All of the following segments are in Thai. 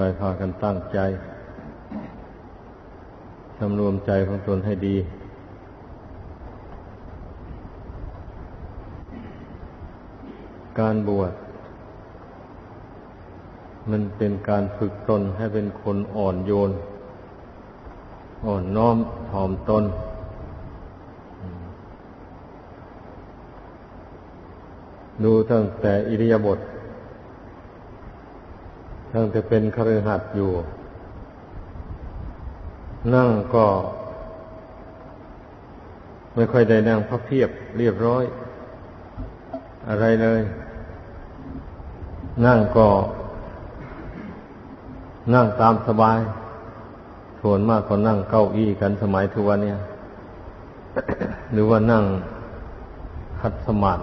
ไปพากันตั้งใจสำรวมใจของตนให้ดี การบวชมันเป็นการฝึกตนให้เป็นคนอ่อนโยน อ่อนน้อมถ่อมตน ดูตั้งแต่อิริยาบถ ตั้งแต่เป็นคฤหัสถ์อยู่ นั่งก็ ไม่ค่อยได้นั่งพับเพียบเรียบร้อย อะไรเลย นั่งก็ นั่งตามสบายส่วนมากก็นั่งเก้าอี้กันสมัยทุกวันเนี่ยหรือว่านั่งคัดสมาธิ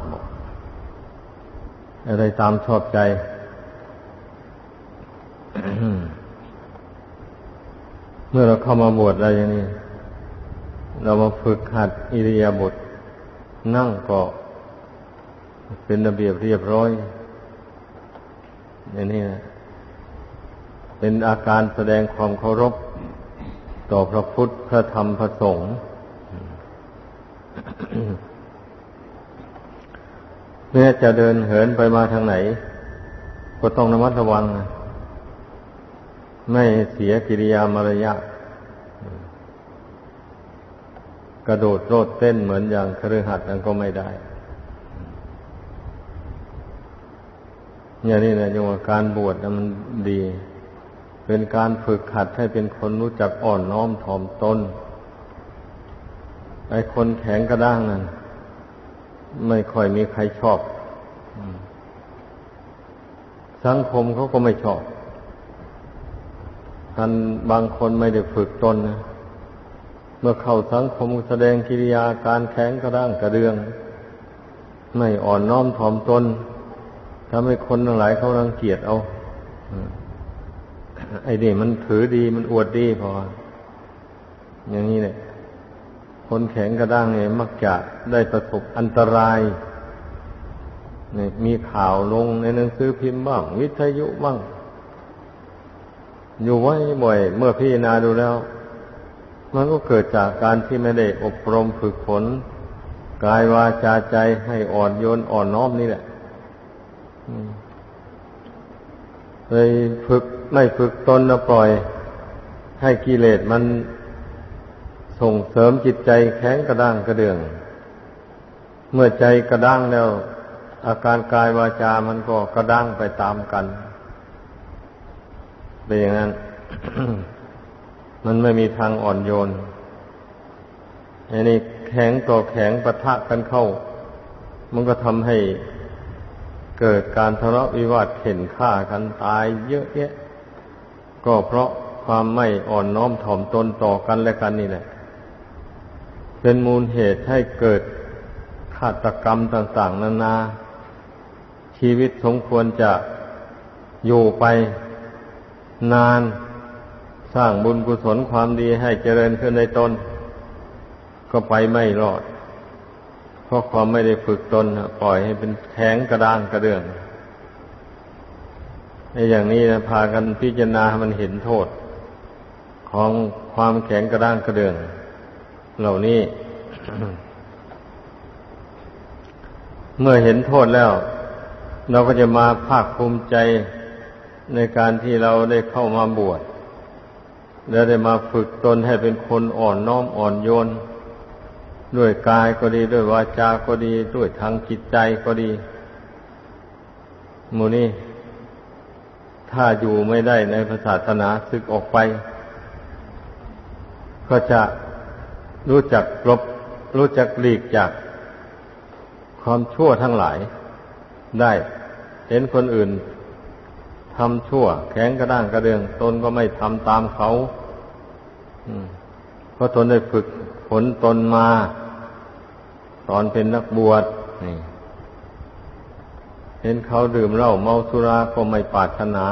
อะไรตามชอบใจ เมื่อเราเข้ามาบวชอะไรอย่างนี้ เรามาฝึกหัดอิริยาบถนั่งก็เป็นระเบียบเรียบร้อยอย่างนี้นะเป็นอาการแสดงความเคารพต่อพระพุทธพระธรรมพระสงฆ์แม้จะเดินเหินไปมาทางไหน ก็ต้องระมัดระวังนะ ไม่เสียกิริยามารยาทกระโดดโลดเต้นเหมือนอย่างครือหัดนั้นก็ไม่ได้ อย่างนี้นะจังว่าการบวชมันดี เป็นการฝึกหัดให้เป็นคนรู้จักอ่อนน้อมถ่อมตนไอ้คนแข็งกระด้างนั้นไม่ค่อยมีใครชอบ สังคมเขาก็ไม่ชอบ ท่านบางคนไม่ได้ฝึกตนนะเมื่อเข้าสังคมแสดงกิริยาการแข็งกระด้างกระเดือง ไม่อ่อนน้อมถ่อมตนทำให้คนทั้งหลายเขารังเกียจเอาไอ้นี่มันถือดีมันอวดดีพอ อย่างนี้เนี่ยคนแข็งกระด้างเนี่ยมักจะได้ประสบอันตรายเนี่ยมีข่าวลงในหนังสือพิมพ์บ้าง วิทยุบ้าง อยู่ไว้บ่อย เมื่อพี่นาดูแล้ว มันก็เกิดจากการที่ไม่ได้อบรมฝึกฝนกายวาจาใจให้อ่อนโยนอ่อนน้อมนี่แหละเลยฝึกไม่ฝึกตนแล้วปล่อย ให้กิเลสมันส่งเสริมจิตใจแข็งกระด้างกระเดือง เมื่อใจกระด้างแล้ว อาการกายวาจามันก็กระด้างไปตามกัน เป็นอย่างนั้น มันไม่มีทางอ่อนโยนอันนี้แข็งต่อแข็งปะทะกันเข้า มันก็ทำให้เกิดการทะเลาะวิวาทเข็นฆ่ากันตายเยอะแยะ ก็เพราะความไม่อ่อนน้อมถ่อมตนต่อกันและกันนี่แหละ เป็นมูลเหตุให้เกิดฆาตกรรมต่าง ๆ นานา ชีวิตสมควรจะอยู่ไป นานสร้างบุญกุศลความดีให้เจริญขึ้นในตน ก็ไปไม่รอด เพราะความไม่ได้ฝึกตนปล่อยให้เป็นแข็งกระด้างกระเดื่องในอย่างนี้นะพากันพิจารณามันเห็นโทษ ของความแข็งกระด้างกระเดื่อง เหล่านี้ เมื่อเห็นโทษแล้ว เราก็จะมาภาคภูมิใจ ในการที่เราได้เข้ามาบวชและได้มาฝึกตนให้เป็นคนอ่อนน้อมอ่อนโยน ด้วยกายก็ดีด้วยวาจาก็ดีด้วยทางจิตใจก็ดีมูนี่ถ้าอยู่ไม่ได้ในศาสนาศึกออกไป ก็จะรู้จักลบรู้จักหลีกจากความชั่วทั้งหลายได้ เห็นคนอื่น ทำชั่ว แข็งกระด้างกระเดือง ตนก็ไม่ทำตามเขาเพราะตนได้ฝึกฝนตนมา ตอนเป็นนักบวชนี่เห็นเขาดื่มเหล้าเมาสุราก็ไม่ปรารถนา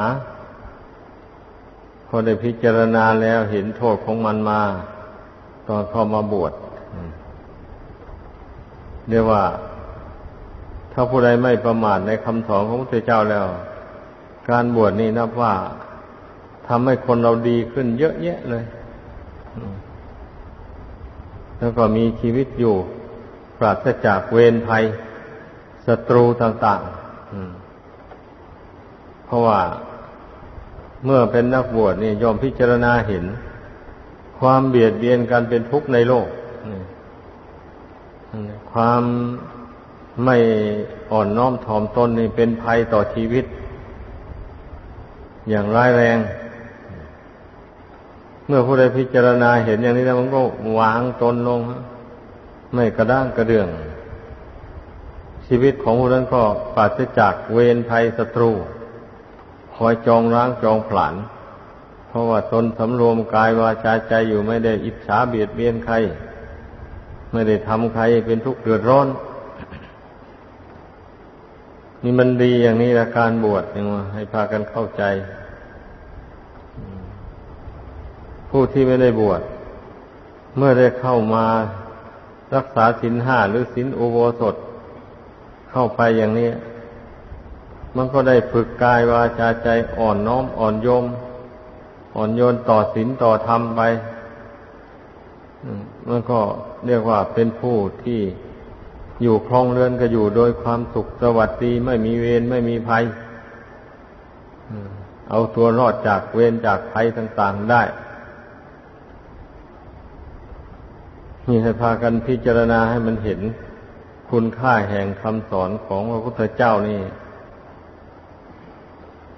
พอได้พิจารณาแล้วเห็นโทษของมันมา ตอนเข้ามาบวชเรียกว่า ถ้าผู้ใดไม่ประมาทในคำสอนของพระเจ้าแล้ว การบวชนี่นับว่าทำให้คนเราดีขึ้นเยอะแยะเลย แล้วก็มีชีวิตอยู่ปราศจากเวรภัยศัตรูต่างๆ เพราะว่าเมื่อเป็นนักบวชนี่ยอมพิจารณาเห็น ความเบียดเบียนกันเป็นทุกข์ในโลก ความไม่อ่อนน้อมถ่อมตนนี่เป็นภัยต่อชีวิต อย่างร้ายแรง เมื่อผู้ใดพิจารณาเห็นอย่างนี้แล้วมันก็วางตนลง ไม่กระด้างกระเดื่อง ชีวิตของผู้นั้นก็ปราศจากเวรภัยศัตรู คอยจองร้างจองผลาน เพราะว่าตนสำรวมกายวาจาใจอยู่ไม่ได้อิจฉาเบียดเบียนใคร ไม่ได้ทำใครเป็นทุกข์เดือดร้อน นี่มันดีอย่างนี้ละการบวชเนี่ยให้พากันเข้าใจ ผู้ที่ไม่ได้บวชเมื่อได้เข้ามารักษาศีลห้าหรือศีลอุโบสถ เข้าไปอย่างนี้ มันก็ได้ฝึกกายวาจาใจอ่อนน้อมอ่อนโยม อ่อนโยนต่อศีลต่อธรรมไปมันก็เรียกว่าเป็นผู้ที่ อยู่คลองเรือนก็อยู่โดยความสุขสวัสดีไม่มีเวรไม่มีภัยเอาตัวรอดจากเวรจากภัยต่าง ๆได้ นี่ให้พากันพิจารณาให้มันเห็นคุณค่าแห่งคำสอนของพระพุทธเจ้านี่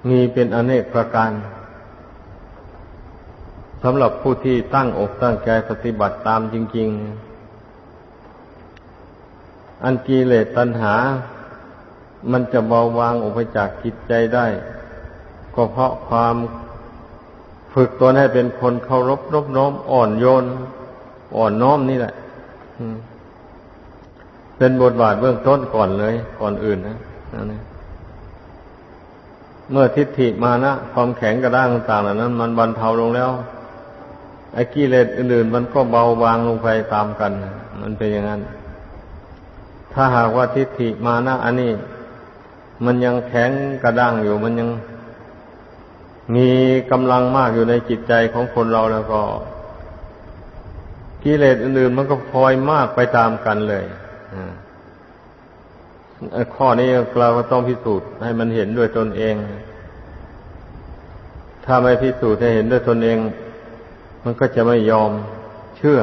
มีเป็นอเนกประการสำหรับผู้ที่ตั้งอกตั้งใจปฏิบัติตามจริง ๆ อันกิเลสตัณหา มันจะเบาบางออกไปจากจิตใจได้ ก็เพราะความฝึกตัวให้เป็นคนเคารพรบน้อมอ่อนโยน อ่อนน้อมนี่แหละเป็นบทบาทเบื้องต้นก่อนเลย ก่อนอื่นนะนี่เมื่อทิฏฐิมานะความแข็งกระด้างต่างๆเหล่านั้น มันบรรเทาลงแล้ว ไอ้กิเลสอื่นๆมันก็เบาบางลงไปตามกัน มันเป็นอย่างนั้น ถ้าหากว่าทิฏฐิมานะอันนี้ มันยังแข็งกระด้างอยู่มันยังมีกำลังมากอยู่ในจิตใจของคนเราแล้วก็กิเลสอื่นๆมันก็พลอยมากไปตามกันเลยข้อนี้เราก็ต้องพิสูจน์ให้มันเห็นด้วยตนเอง ถ้าไม่พิสูจน์ให้เห็นด้วยตนเอง มันก็จะไม่ยอมเชื่อ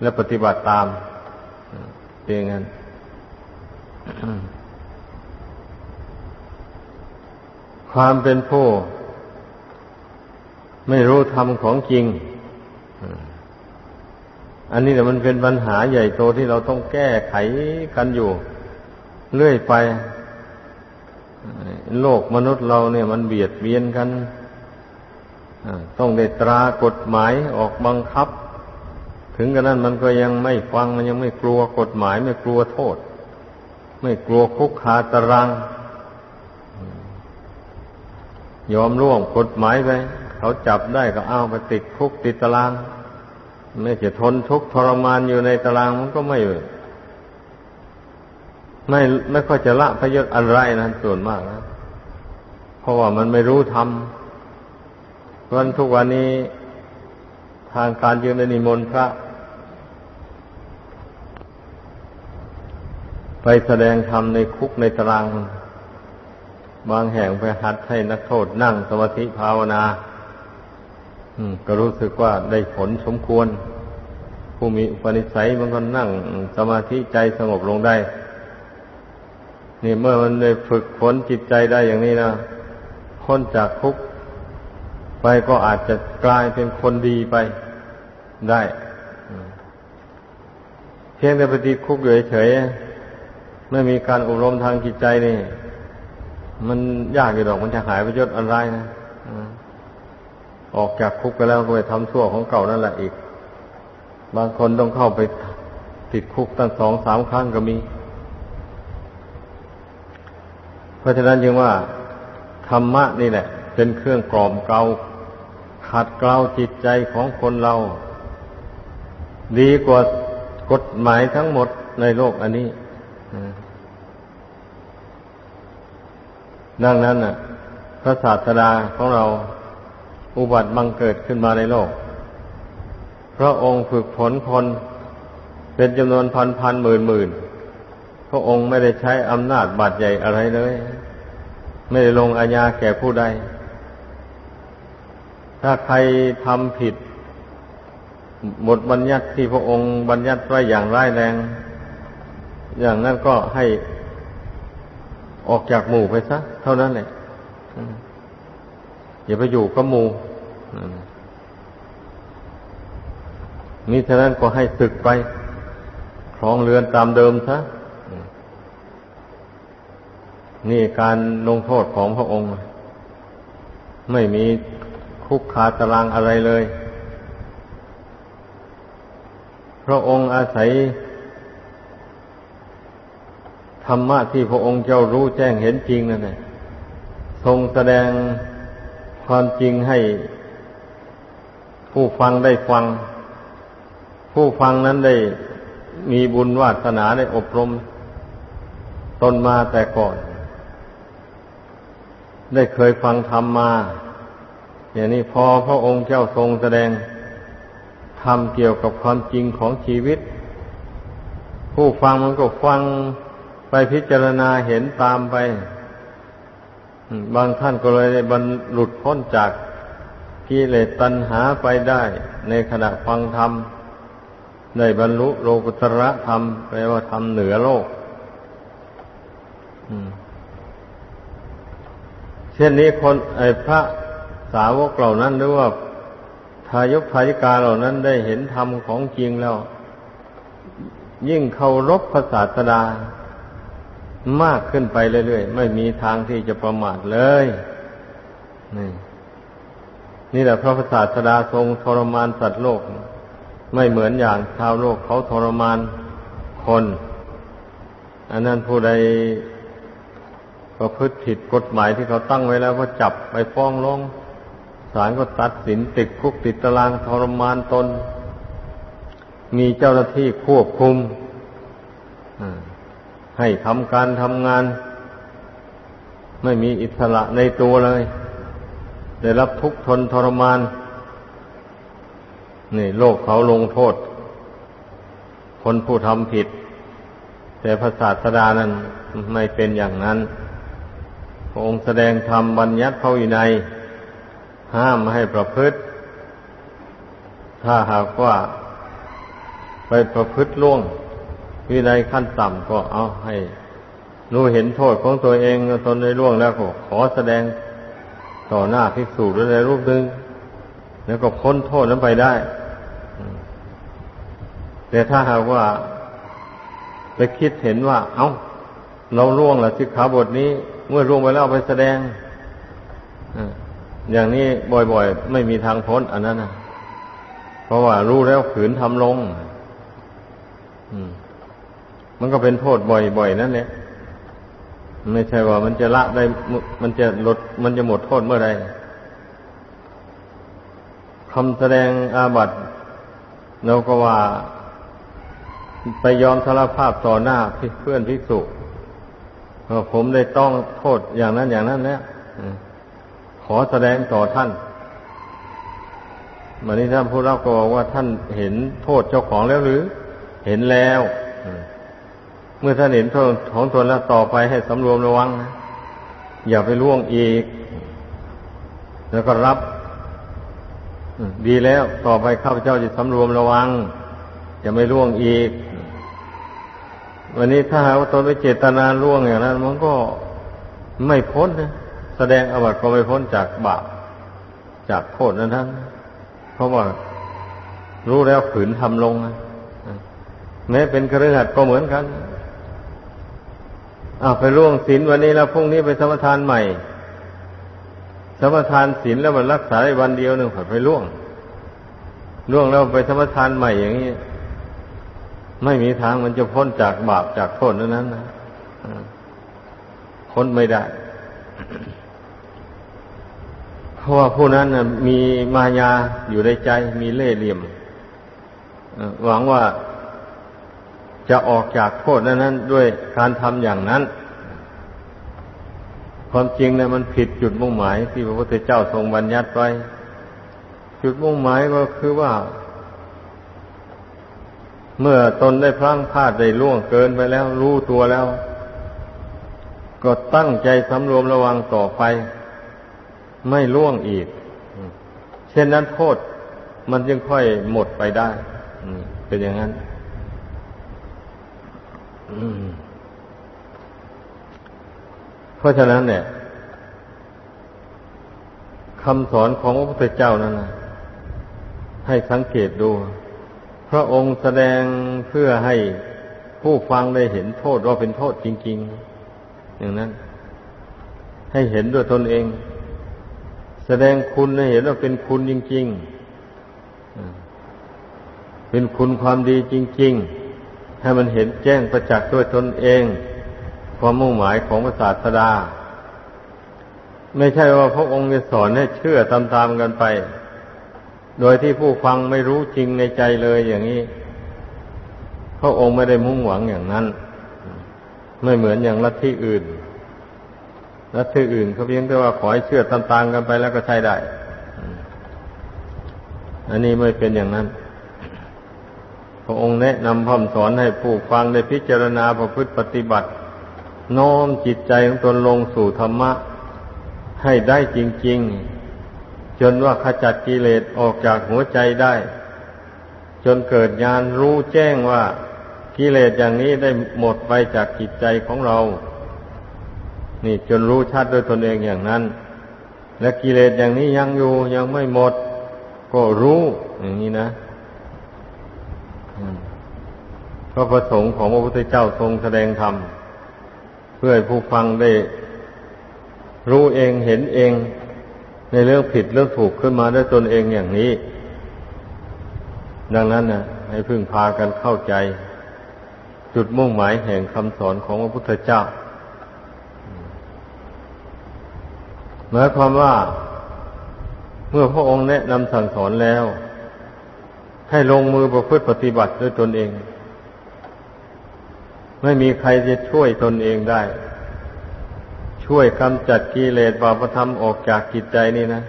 และปฏิบัติตามเป็นอย่างนั้น ความเป็นผู้ไม่รู้ธรรมของจริง อันนี้แต่มันเป็นปัญหาใหญ่โตที่เราต้องแก้ไขกันอยู่ เรื่อยไป โลกมนุษย์เราเนี่ยมันเบียดเบียนกัน ต้องได้ตรากฎหมายออกบังคับ ถึงกระนั้นมันก็ยังไม่ฟังมันยังไม่กลัวกฎหมายไม่กลัวโทษ ไม่กลัวคุกคาตาราง ยอมร่วงกฎหมายไป เขาจับได้ก็เอาไปติดคุกติดตาราง ไม่จะทนทุกข์ทรมานอยู่ในตารางมันก็ไม่ไม่ไม่ค่อยจะละพยศอะไรนะส่วนมากนะเพราะว่ามันไม่รู้ทำวันทุกวันนี้ทางการยืนในนิมนต์พระ ไปแสดงธรรมในคุกในตาราง บางแห่งไปหัดให้นักโทษนั่งสมาธิภาวนาก็รู้สึกว่าได้ผลสมควร ผู้มีอุปนิสัยมันก็นั่งสมาธิใจสงบลงได้ นี่เมื่อมันได้ฝึกฝนจิตใจได้อย่างนี้นะพ้นจากคุก ไปก็อาจจะกลายเป็นคนดีไปได้ เพียงแต่ปฏิคุกอยู่เฉยๆ ไม่มีการอบรมทางจิตใจนี่ มันยากอยู่ดอกมันจะหายไปยศอะไรนะออกจากคุกไปแล้วก็ไปทำชั่วของเก่านั่นแหละอีก บางคนต้องเข้าไปติดคุกตั้งสองสามครั้งก็มี เพราะฉะนั้นจึงว่า ธรรมะนี่แหละ เป็นเครื่องกล่อมเกลาขัดเกลาจิตใจของคนเรา ดีกว่ากฎหมายทั้งหมดในโลกอันนี้ ดังนั้นน่ะ พระศาสดาของเราอุบัติบังเกิดขึ้นมาในโลก พระองค์ฝึกฝนคน เป็นจำนวนพันพันหมื่นหมื่นพระองค์ไม่ได้ใช้อำนาจบาดใหญ่อะไรเลย ไม่ได้ลงอาญาแก่ผู้ใด ถ้าใครทำผิดบทบัญญัติที่พระองค์บัญญัติไว้อย่างร้ายแรง อย่างนั้นก็ให้ออกจากหมู่ไปซะ เท่านั้นแหละอย่าไปอยู่กับหมู่มิฉะนั้นก็ให้ศึกไปครองเรือนตามเดิมซะนี่การลงโทษของพระองค์ ไม่มีคุกคาตารางอะไรเลย พระองค์อาศัย ธรรมะที่พระองค์เจ้ารู้แจ้งเห็นจริงนั่นแหละทรงแสดงความจริงให้ผู้ฟังได้ฟัง ผู้ฟังนั้นได้มีบุญวาสนาได้อบรมตนมาแต่ก่อน ได้เคยฟังธรรมมา อย่างนี้พอพระองค์เจ้าทรงแสดงธรรมเกี่ยวกับความจริงของชีวิต ผู้ฟังมันก็ฟัง ไปพิจารณาเห็นตามไป บางท่านก็เลยบรรลุพ้นจากกิเลสตัณหาไปได้ ในขณะฟังธรรมได้บรรลุโลกุตระธรรมแปลว่าธรรมเหนือโลกเช่นนี้คนไอ้พระสาวกเหล่านั้นหรือว่าทายกทายิกาเหล่านั้นได้เห็นธรรมของจริงแล้ว ยิ่งเคารพพระศาสดา มากขึ้นไปเรื่อยๆ ไม่มีทางที่จะประมาทเลย นี่นี่แหละพระศาสดาทรงทรมานสัตว์โลก ไม่เหมือนอย่างชาวโลกเขาทรมานคน อันนั้นผู้ใดประพฤติผิดกฎหมายที่เขาตั้งไว้แล้วก็จับไปฟ้องร้องศาลก็ตัดสินติดคุกติดตารางทรมานตน มีเจ้าหน้าที่ควบคุม ให้ทำการทำงาน ไม่มีอิสระในตัวเลย ได้รับทุกข์ทนทรมาน นี่โลกเขาลงโทษ คนผู้ทำผิด แต่พระศาสดานั้นไม่เป็นอย่างนั้น พระองค์แสดงธรรมบัญญัติเขาอยู่ใน ห้ามให้ประพฤติ ถ้าหากว่า ไปประพฤติล่วง วินัยขั้นต่ำก็เอาให้รู้เห็นโทษของตัวเองตนในล่วงแล้วก็ขอแสดงต่อหน้าภิกษุด้วยในรูปหนึ่งแล้วก็พ้นโทษนั้นไปได้ แต่ถ้าหากว่าไปคิดเห็นว่า เอา้า เราล่วงละสิกขาบทนี้ เมื่อล่วงไปแล้วไปแสดงอย่างนี้บ่อยๆ ไม่มีทางพ้นอันนั้นนะเพราะว่ารู้แล้วขืนทำลงมั มันก็เป็นโทษบ่อยๆนั่นแหละไม่ใช่ว่ามันจะละได้ มันจะลด มันจะหมดโทษเมื่อใดคำแสดงอาบัติเราก็ว่าไปยอมสารภาพต่อหน้าเพื่อนภิกษุผมได้ต้องโทษอย่างนั้นอย่างนั้นแล้วขอแสดงต่อท่านวันนี้ท่านผู้รับก็บอกว่าท่านเห็นโทษเจ้าของแล้วหรือ เห็นแล้ว เมื่อท่านเห็นโทษของตนแล้วต่อไปให้สำรวมระวังนะอย่าไปล่วงอีก แล้วก็รับดีแล้วต่อไปข้าพเจ้าจะสำรวมระวัง จะไม่ล่วงอีก วันนี้ถ้าหากว่าตนไปเจตนาล่วงอย่างนั้น มันก็ไม่พ้นนะแสดงอวัตก็ไม่พ้นจากบาปจากโทษนั้นทั้งเพราะว่ารู้แล้วขืนทำลงนะแม้เป็นกระหัดก็เหมือนกัน อ้าวไปล่วงศีลวันนี้แล้วพรุ่งนี้ไปสมทานใหม่ สมทานศีลแล้วมันรักษาได้วันเดียวหนึ่งผ่านไปล่วงล่วงแล้วไปสมทานใหม่อย่างนี้ไม่มีทางมันจะพ้นจากบาปจากโทษนั้นนะพ้นไม่ได้ เพราะว่าผู้นั้นมีมายาอยู่ในใจ มีเล่ห์เหลี่ยมหวังว่า จะออกจากโทษนั้นด้วยการทำอย่างนั้น ความจริงเนี่ยมันผิดจุดมุ่งหมายที่พระพุทธเจ้าทรงบัญญัติไว้ จุดมุ่งหมายก็คือว่า เมื่อตนได้พลั้งพลาดได้ล่วงเกินไปแล้ว รู้ตัวแล้ว ก็ตั้งใจสำรวมระวังต่อไป ไม่ล่วงอีก เช่นนั้นโทษมันจึงค่อยหมดไปได้เป็นอย่างนั้น เพราะฉะนั้นเนี่ยคำสอนของพระพุทธเจ้านั้นนะให้สังเกตดู พระองค์แสดงเพื่อให้ผู้ฟังได้เห็นโทษว่าเป็นโทษจริง ๆ อย่างนั้น ให้เห็นด้วยตนเอง แสดงคุณให้เห็นว่าเป็นคุณจริง ๆ เป็นคุณความดีจริง ๆ ให้มันเห็นแจ้งประจักษ์ด้วยตนเอง ความมุ่งหมายของพระศาสดา ไม่ใช่ว่าพระองค์จะสอนให้เชื่อตามๆกันไป โดยที่ผู้ฟังไม่รู้จริงในใจเลยอย่างนี้ พระองค์ไม่ได้มุ่งหวังอย่างนั้น ไม่เหมือนอย่างลัทธิอื่นลัทธิอื่นเขาเพียงแต่ว่าขอให้เชื่อตามๆกันไปแล้วก็ใช้ได้ อันนี้ไม่เป็นอย่างนั้น พระองค์แนะนำพร่ำสอนให้ผู้ฟังได้พิจารณาประพฤติปฏิบัติ น้อมจิตใจของตนลงสู่ธรรมะ ให้ได้จริง ๆ จนว่าขจัดกิเลสออกจากหัวใจได้ จนเกิดญาณรู้แจ้งว่ากิเลสอย่างนี้ได้หมดไปจากจิตใจของเรา นี่จนรู้ชัดโดยตนเองอย่างนั้น และกิเลสอย่างนี้ยังอยู่ยังไม่หมด ก็รู้อย่างนี้นะ พระประสงค์ของพระพุทธเจ้าทรงแสดงธรรม เพื่อให้ผู้ฟังได้รู้เองเห็นเอง ในเรื่องผิดเรื่องถูกขึ้นมาด้วยตนเองอย่างนี้ ดังนั้นนะให้พึ่งพากันเข้าใจ จุดมุ่งหมายแห่งคำสอนของพระพุทธเจ้าหมายความว่า เมื่อพระองค์แนะนำสั่งสอนแล้ว ให้ลงมือประพฤติปฏิบัติด้วยตนเอง ไม่มีใครจะช่วยตนเองได้ ช่วยกำจัดกิเลสบาปธรรมออกจากจิตใจนี่นะ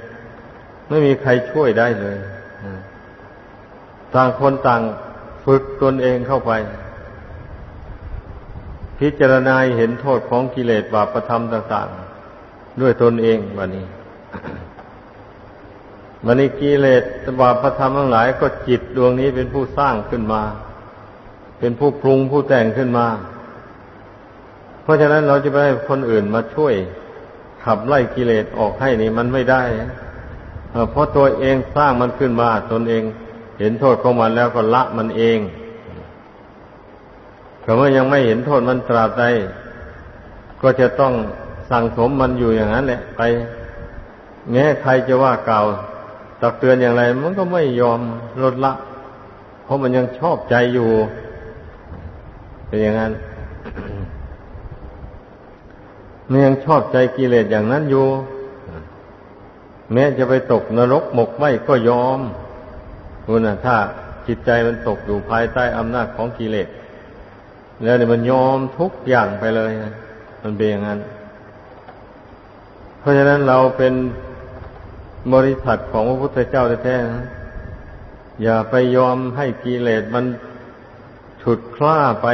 ไม่มีใครช่วยได้เลยต่างคนต่างฝึกตนเองเข้าไป พิจารณาเห็นโทษของกิเลสบาปธรรมต่าง ๆ ด้วยตนเองวันนี้ วันนี้กิเลสบาปธรรมทั้งหลายก็จิตดวงนี้เป็นผู้สร้างขึ้นมา เป็นผู้ปรุงผู้แต่งขึ้นมา เพราะฉะนั้นเราจะไปให้คนอื่นมาช่วยขับไล่กิเลสออกให้นี่มันไม่ได้เพราะตัวเองสร้างมันขึ้นมาตนเองเห็นโทษของมันแล้วก็ละมันเองแต่เมื่อยังไม่เห็นโทษมันตราบใดก็จะต้องสั่งสมมันอยู่อย่างนั้นแหละไปแม้ใครจะว่ากล่าว ตักเตือนอย่างไร มันก็ไม่ยอมลดละ เพราะมันยังชอบใจอยู่ เป็นอย่างนั้นมันยังชอบใจกิเลสอย่างนั้นอยู่ แม้จะไปตกนรกหมกไหมก็ยอมคุณนะถ้าจิตใจมันตกอยู่ภายใต้อำนาจของกิเลสแล้วเนี่ยมันยอมทุกอย่างไปเลยมันเป็นอย่างนั้น เพราะฉะนั้นเราเป็น บริษัทของพระพุทธเจ้าแท้ๆอย่าไปยอมให้กิเลสมันฉุดคล้าไป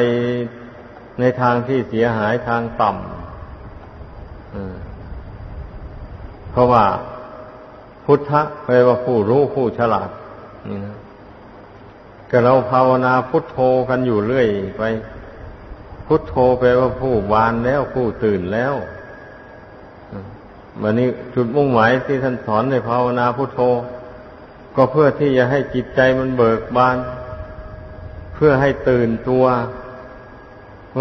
ในทางที่เสียหายทางต่ำเพราะว่าพุทธะแปลว่าผู้รู้ผู้ฉลาด นี่นะก็เราภาวนาพุทโธกันอยู่เรื่อยไป พุทโธแปลว่าผู้วานแล้วผู้ตื่นแล้ว วันนี้จุดมุ่งหมายที่ท่านสอนในภาวนาพุทโธ ก็เพื่อที่จะให้จิตใจมันเบิกบาน เพื่อให้ตื่นตัว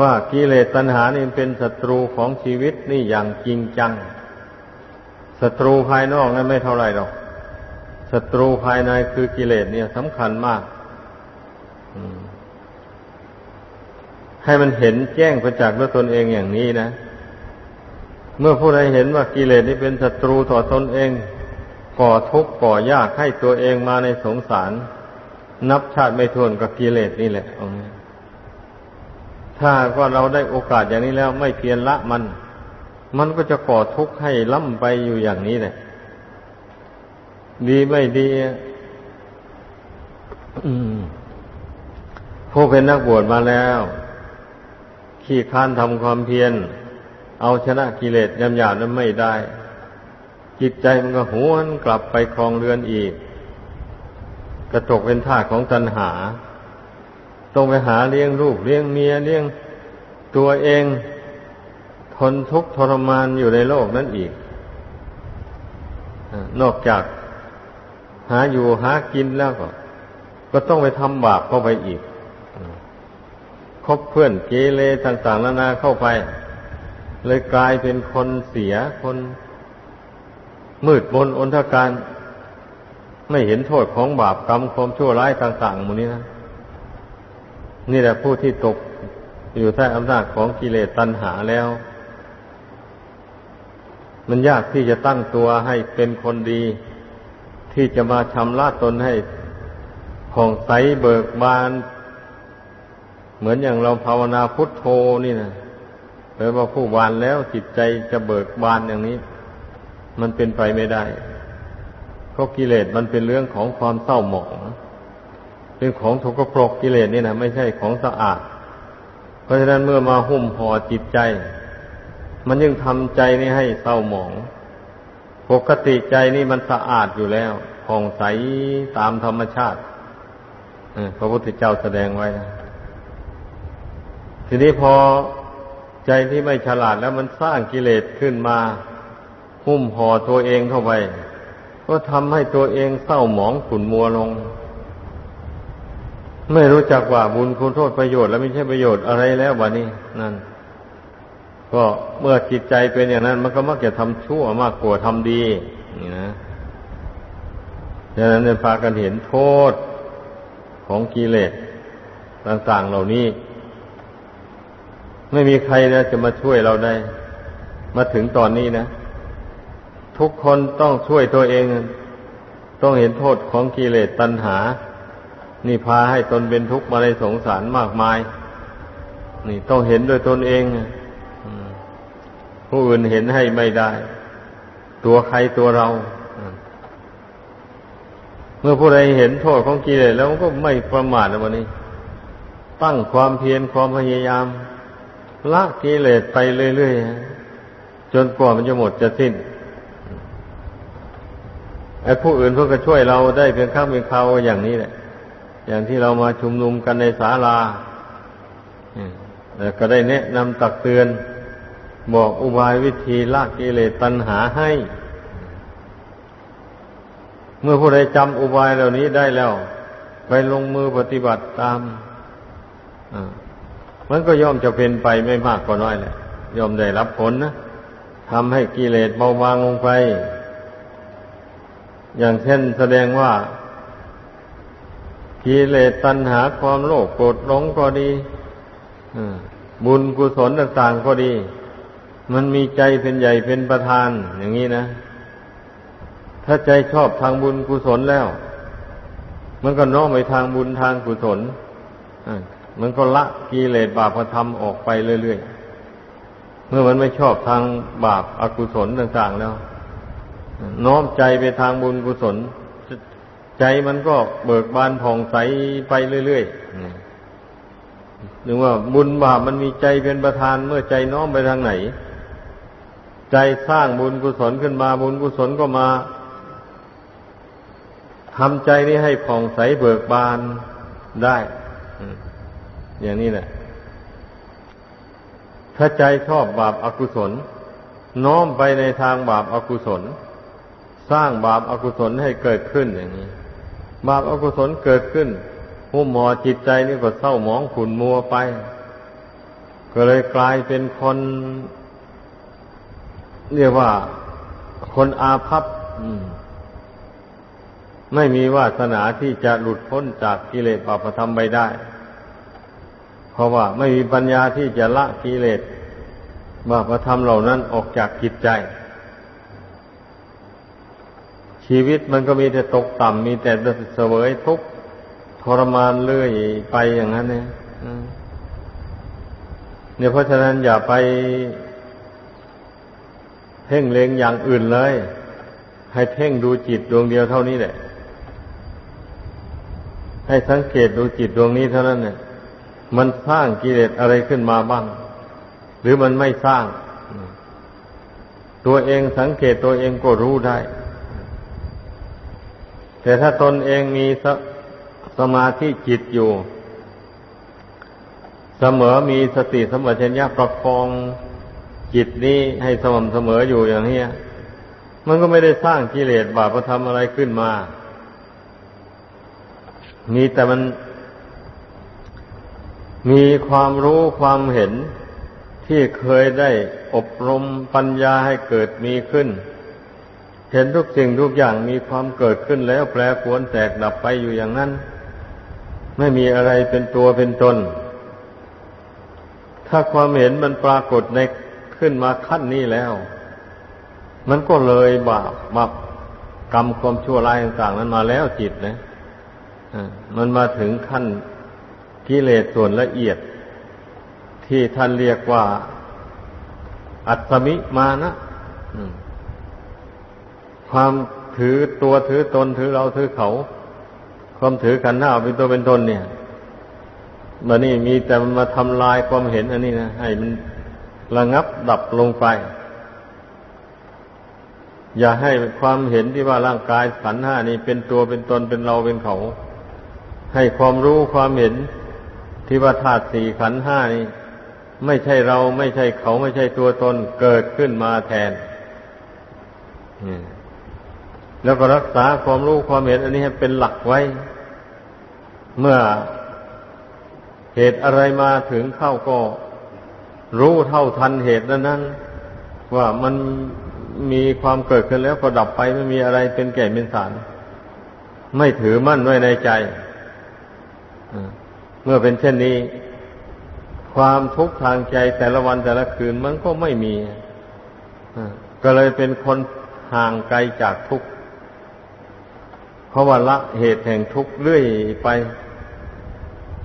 ว่ากิเลสตัณหานี่เป็นศัตรูของชีวิตนี่อย่างจริงจังศัตรูภายนอกนั้นไม่เท่าไรหรอกศัตรูภายในคือกิเลสเนี่ยสำคัญมากให้มันเห็นแจ้งประจักษ์ด้วยตนเองอย่างนี้นะ เมื่อผู้ใดเห็นว่ากิเลสนี่เป็นศัตรูต่อตนเอง ก่อทุกข์ก่อยากให้ตัวเองมาในสงสาร นับชาติไม่ทวนกับกิเลสนี่แหละอางี้ถ้าว่าเราได้โอกาสอย่างนี้แล้วไม่เพียรละมัน มันก็จะก่อทุกข์ให้ล่ำไปอยู่อย่างนี้แหละ ดีไม่ดีผู้เป็นนักบวชมาแล้ว ขี้ค้านทำความเพียร เอาชนะกิเลสยำหยาบนั้นไม่ได้ จิตใจมันก็หวนกลับไปคลองเรือนอีก กระตกเป็นท่าของตัณหา ต้องไปหาเลี้ยงลูกเลี้ยงเมียเลี้ยงตัวเองทนทุกข์ทรมานอยู่ในโลกนั้นอีก นอกจากหาอยู่หากินแล้วก็ ก็ต้องไปทำบาปเข้าไปอีกคบเพื่อนเกเรต่าง ๆ นานาเข้าไป เลยกลายเป็นคนเสียคนมืดบนอนทการ ไม่เห็นโทษของบาปกรรมความชั่วร้ายต่างๆหมูนี้นะนี่แหละผู้ที่ตกอยู่ใต้อำนาจของกิเลสตัณหาแล้ว มันยากที่จะตั้งตัวให้เป็นคนดี ที่จะมาชำระตนให้ผ่องใสเบิกบาน เหมือนอย่างเราภาวนาพุทโธนี่นะ แปลว่าผู้วานแล้วจิตใจจะเบิกบานอย่างนี้ มันเป็นไปไม่ได้ เพราะกิเลสมันเป็นเรื่องของความเศร้าหมอง เป็นของทุกข์ปรกกิเลสนี่นะไม่ใช่ของสะอาด เพราะฉะนั้นเมื่อมาหุ้มห่อจิตใจ มันยังทำใจนี่ให้เศร้าหมอง ปกติใจนี่มันสะอาดอยู่แล้วผ่องใสตามธรรมชาติพระพุทธเจ้าแสดงไว้นะทีนี้พอ ใจที่ไม่ฉลาดแล้วมันสร้างกิเลสขึ้นมา หุ้มห่อตัวเองเข้าไป ก็ทำให้ตัวเองเศร้าหมองขุ่นมัวลง ไม่รู้จักว่าบุญคุณโทษประโยชน์ แล้วไม่ใช่ประโยชน์อะไรแล้ววะนี่นั่น ก็เมื่อจิตใจเป็นอย่างนั้น มันก็มักจะทำชั่วมากกว่าทำดี นี่นะดังนั้นจะพากันเห็นโทษของกิเลสต่าง ๆ เหล่านี้ ไม่มีใครนะจะมาช่วยเราได้ มาถึงตอนนี้นะ ทุกคนต้องช่วยตัวเอง ต้องเห็นโทษของกิเลสตัณหา นี่พาให้ตนเป็นทุกข์มาในสงสารมากมาย นี่ต้องเห็นด้วยตนเองผู้อื่นเห็นให้ไม่ได้ ตัวใครตัวเราเมื่อผู้ใดเห็นโทษของกิเลสแล้วก็ไม่ประมาทแล้ววันนี้ ตั้งความเพียรความพยายาม ละกิเลสไปเรื่อยๆจนกว่ามันจะหมดจะสิ้นไอ้ผู้อื่นเพื่อก็ช่วยเราได้เพียงข้างเพียงคราวอย่างนี้แหละ อย่างที่เรามาชุมนุมกันในศาลาก็ได้แนะนำตักเตือน บอกอุบายวิธีละกิเลสตัณหาให้ เมื่อผู้ใดจำอุบายเหล่านี้ได้แล้ว ไปลงมือปฏิบัติตาม มันก็ย่อมจะเป็นไปไม่มากก็น้อยแหละย่อมได้รับผลนะทำให้กิเลสเบาบางลงไป อย่างเช่นแสดงว่ากิเลสตัณหาความโลภโกรธหลงก็ดีบุญกุศลต่างๆก็ดี มันมีใจเป็นใหญ่เป็นประธานอย่างนี้นะ ถ้าใจชอบทางบุญกุศลแล้ว มันก็น้อมไปทางบุญทางกุศล มันก็ละกิเลสบาปธรรมออกไปเรื่อยๆ เมื่อมันไม่ชอบทางบาปอากุศลต่าง ๆ แล้วน้อมใจไปทางบุญกุศล ใจมันก็เบิกบานผ่องใสไปเรื่อยๆนึกว่าบุญบาปมันมีใจเป็นประธานเมื่อใจน้อมไปทางไหน ใจสร้างบุญกุศลขึ้นมาบุญกุศลก็มาทำใจนี้ให้ผ่องใสเบิกบานได้ อย่างนี้แหละ ถ้าใจชอบบาปอากุศล น้อมไปในทางบาปอากุศล สร้างบาปอากุศลให้เกิดขึ้นอย่างนี้ บาปอากุศลเกิดขึ้นผู้หมอจิตใจนี่ก็เศร้าหมองขุ่นมัวไป ก็เลยกลายเป็นคนเรียกว่าคนอาภัพไม่มีวาสนาที่จะหลุดพ้นจากกิเลสบาปธรรมไปได้ เพราะว่าไม่มีปัญญาที่จะละกิเลสบาปธรรมเหล่านั้นออกจากจิตใจ ชีวิตมันก็มีแต่ตกต่ำมีแต่เสวยทุกข์ทรมานเรื่อยไปอย่างนั้นเนี่ยเนี่ยเพราะฉะนั้นอย่าไปเพ่งเล็งอย่างอื่นเลย ให้เพ่งดูจิตดวงเดียวเท่านี้แหละ ให้ให้สังเกตดูจิตดวงนี้เท่านั้นเนี่ย มันสร้างกิเลสอะไรขึ้นมาบ้าง หรือมันไม่สร้าง ตัวเองสังเกตตัวเองก็รู้ได้ แต่ถ้าตนเองมีสสมาธิจิตอยู่ เสมอมีสติสมบัติญญาประคองจิตนี้ให้สม่ำเสมออยู่อย่างนี้มันก็ไม่ได้สร้างกิเลสบาปธรรมอะไรขึ้นมา มีแต่มัน มีความรู้ความเห็นที่เคยได้อบรมปัญญาให้เกิดมีขึ้น เห็นทุกสิ่งทุกอย่างมีความเกิดขึ้นแล้วแปรปรวนแตกดับไปอยู่อย่างนั้น ไม่มีอะไรเป็นตัวเป็นตน ถ้าความเห็นมันปรากฏในขึ้นมาขั้นนี้แล้ว มันก็เลยบาปบาปกรรมความชั่วร้ายต่างๆ นั้นมาแล้วจิตนะมันมาถึงขั้น กิเลสส่วนละเอียด ที่ท่านเรียกว่า อัตมิมานะความถือตัวถือตนถือเราถือเขา ความถือขันหน้าเป็นตัวเป็นตนเนี่ยมันนี่มีแต่มาทำลายความเห็นอันนี้นะให้มันระงับดับลงไป อย่าให้ความเห็นที่ว่าร่างกายขันห้านี้เป็นตัวเป็นตนเป็นเราเป็นเขา ให้ความรู้ความเห็น ที่ว่าธาตุสี่ขันห้านี้ไม่ใช่เราไม่ใช่เขาไม่ใช่ตัวตนเกิดขึ้นมาแทนแล้วก็รักษาความรู้ความเห็นอันนี้ให้เป็นหลักไว้ เมื่อเหตุอะไรมาถึงเข้าก็ รู้เท่าทันเหตุนั้นนั้นว่ามันมีความเกิดขึ้นแล้วก็ดับไปไม่มีอะไรเป็นแก่เป็นสาร ไม่ถือมั่นไว้ในใจ เมื่อเป็นเช่นนี้ ความทุกข์ทางใจแต่ละวันแต่ละคืนมันก็ไม่มีก็เลยเป็นคนห่างไกลจากทุกข์เพราะว่าละเหตุแห่งทุกข์เรื่อยไป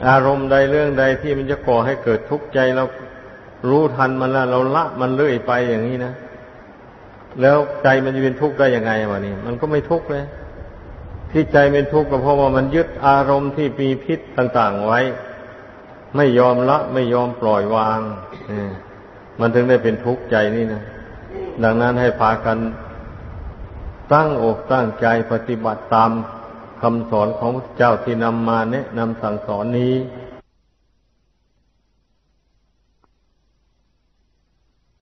อารมณ์ใดเรื่องใดที่มันจะก่อให้เกิดทุกข์ใจเรารู้ทันมันแล้วเราละมันเรื่อยไปอย่างนี้นะแล้วใจมันจะเป็นทุกข์ได้ยังไงวะนี่มันก็ไม่ทุกข์เลย ที่ใจเป็นทุกข์ก็เพราะว่ามันยึดอารมณ์ที่มีพิษต่าง ๆไว้ ไม่ยอมละไม่ยอมปล่อยวางมันถึงได้เป็นทุกข์ใจนี่นะดังนั้นให้พากันตั้งอกตั้งใจปฏิบัติตามคำสอนของพระเจ้าที่นำมาแนะนำสั่งสอนนี้